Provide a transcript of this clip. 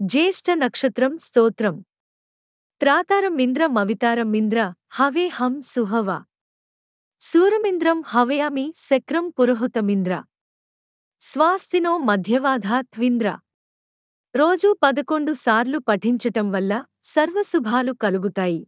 జ్యేష్ఠ నక్షత్రం స్తోత్రం. త్రాతారం ఇంద్ర మవితారం ఇంద్ర హవే హం సుహవ. సూరమింద్రం హవయామి శక్రం పురోహుతమింద్ర స్వాస్తినో మధ్యవాధా త్వింద్ర. రోజూ పదకొండు సార్లు పఠించటం వల్ల సర్వశుభాలు కలుగుతాయి.